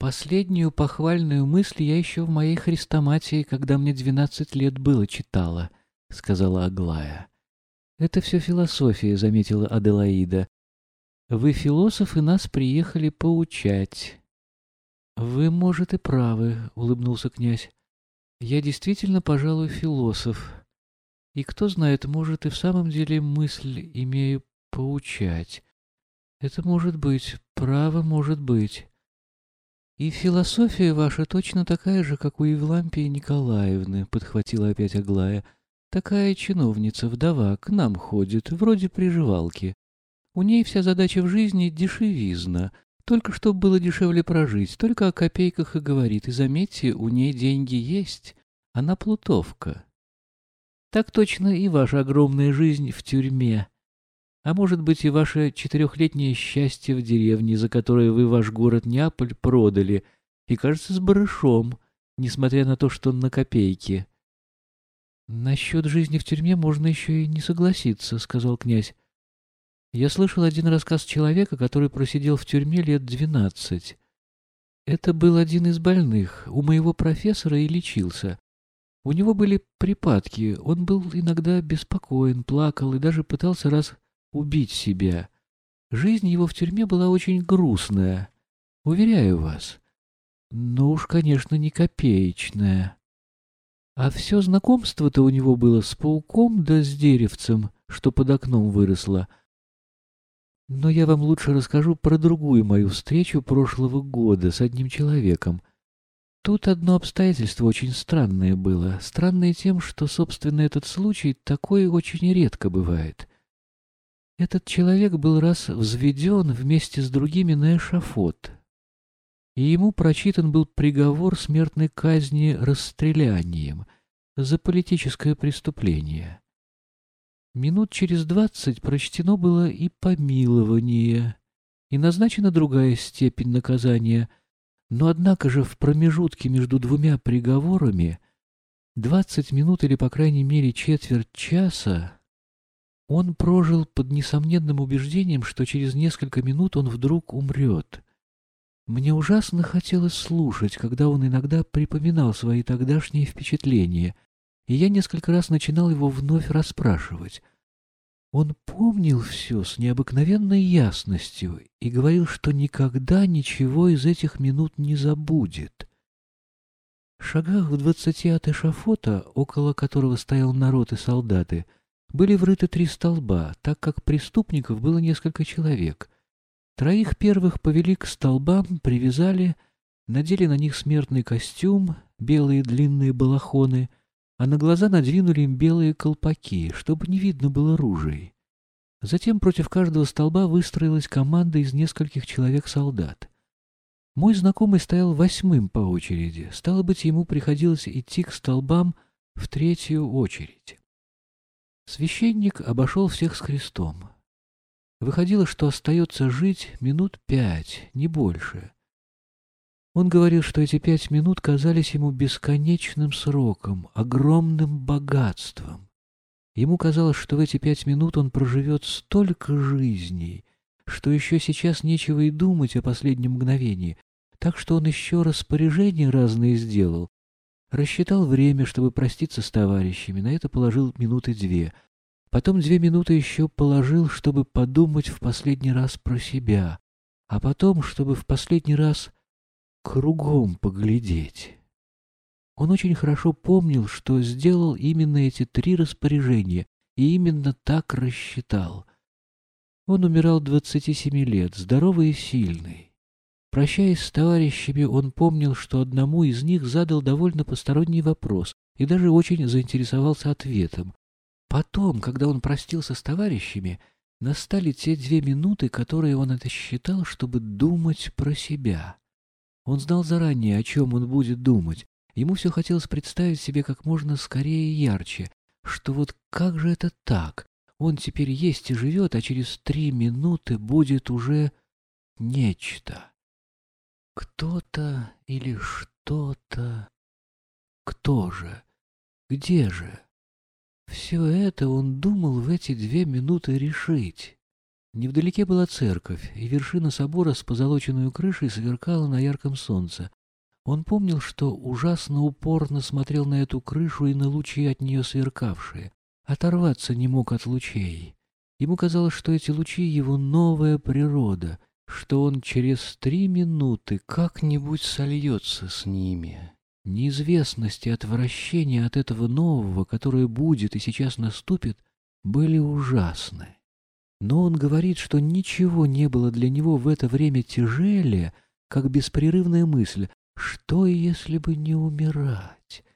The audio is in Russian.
Последнюю похвальную мысль я еще в моей хрестоматии, когда мне двенадцать лет было, читала, — сказала Аглая. Это все философия, — заметила Аделаида. Вы, философы, нас приехали поучать. Вы, может, и правы, — улыбнулся князь. Я действительно, пожалуй, философ. И кто знает, может, и в самом деле мысль имею поучать. Это может быть, право может быть. И философия ваша точно такая же, как у Евлампии Николаевны, подхватила опять Аглая. Такая чиновница, вдова, к нам ходит, вроде приживалки. У ней вся задача в жизни — дешевизна. Только чтоб было дешевле прожить, только о копейках и говорит. И заметьте, у ней деньги есть. Она плутовка. Так точно и ваша огромная жизнь в тюрьме. А может быть и ваше четырехлетнее счастье в деревне, за которое вы ваш город Неаполь продали, и, кажется, с барышом, несмотря на то, что на копейки. «Насчет жизни в тюрьме можно еще и не согласиться», — сказал князь. «Я слышал один рассказ человека, который просидел в тюрьме лет двенадцать. Это был один из больных, у моего профессора и лечился. У него были припадки, он был иногда беспокоен, плакал и даже пытался раз убить себя. Жизнь его в тюрьме была очень грустная, уверяю вас. Но уж, конечно, не копеечная. А все знакомство-то у него было с пауком да с деревцем, что под окном выросло. Но я вам лучше расскажу про другую мою встречу прошлого года с одним человеком. Тут одно обстоятельство очень странное было. Странное тем, что, собственно, этот случай такой очень редко бывает. Этот человек был раз взведен вместе с другими на эшафот, и ему прочитан был приговор смертной казни расстрелянием за политическое преступление. Минут через двадцать прочтено было и помилование, и назначена другая степень наказания, но однако же в промежутке между двумя приговорами двадцать минут или, по крайней мере, четверть часа он прожил под несомненным убеждением, что через несколько минут он вдруг умрет. Мне ужасно хотелось слушать, когда он иногда припоминал свои тогдашние впечатления, и я несколько раз начинал его вновь расспрашивать. Он помнил все с необыкновенной ясностью и говорил, что никогда ничего из этих минут не забудет. В шагах в двадцати от эшафота, около которого стоял народ и солдаты, — были врыты три столба, так как преступников было несколько человек. Троих первых повели к столбам, привязали, надели на них смертный костюм, белые длинные балахоны, а на глаза надвинули им белые колпаки, чтобы не видно было ружей. Затем против каждого столба выстроилась команда из нескольких человек-солдат. Мой знакомый стоял восьмым по очереди, стало быть, ему приходилось идти к столбам в третью очередь. Священник обошел всех с крестом. Выходило, что остается жить минут пять, не больше. Он говорил, что эти пять минут казались ему бесконечным сроком, огромным богатством. Ему казалось, что в эти пять минут он проживет столько жизней, что еще сейчас нечего и думать о последнем мгновении, так что он еще распоряжения разные сделал, Рассчитал время, чтобы проститься с товарищами, на это положил минуты две. Потом две минуты еще положил, чтобы подумать в последний раз про себя, а потом, чтобы в последний раз кругом поглядеть. Он очень хорошо помнил, что сделал именно эти три распоряжения и именно так рассчитал. Он умирал двадцати семи лет, здоровый и сильный. Прощаясь с товарищами, он помнил, что одному из них задал довольно посторонний вопрос и даже очень заинтересовался ответом. Потом, когда он простился с товарищами, настали те две минуты, которые он это считал, чтобы думать про себя. Он знал заранее, о чем он будет думать. Ему все хотелось представить себе как можно скорее и ярче, что вот как же это так? Он теперь есть и живет, а через три минуты будет уже нечто. Кто-то или что-то. Кто же? Где же? Все это он думал в эти две минуты решить. Невдалеке была церковь, и вершина собора с позолоченной крышей сверкала на ярком солнце. Он помнил, что ужасно упорно смотрел на эту крышу и на лучи от нее сверкавшие. Оторваться не мог от лучей. Ему казалось, что эти лучи — его новая природа, что он через три минуты как-нибудь сольется с ними. Неизвестность и отвращение от этого нового, которое будет и сейчас наступит, были ужасны. Но он говорит, что ничего не было для него в это время тяжелее, как беспрерывная мысль, что если бы не умирать?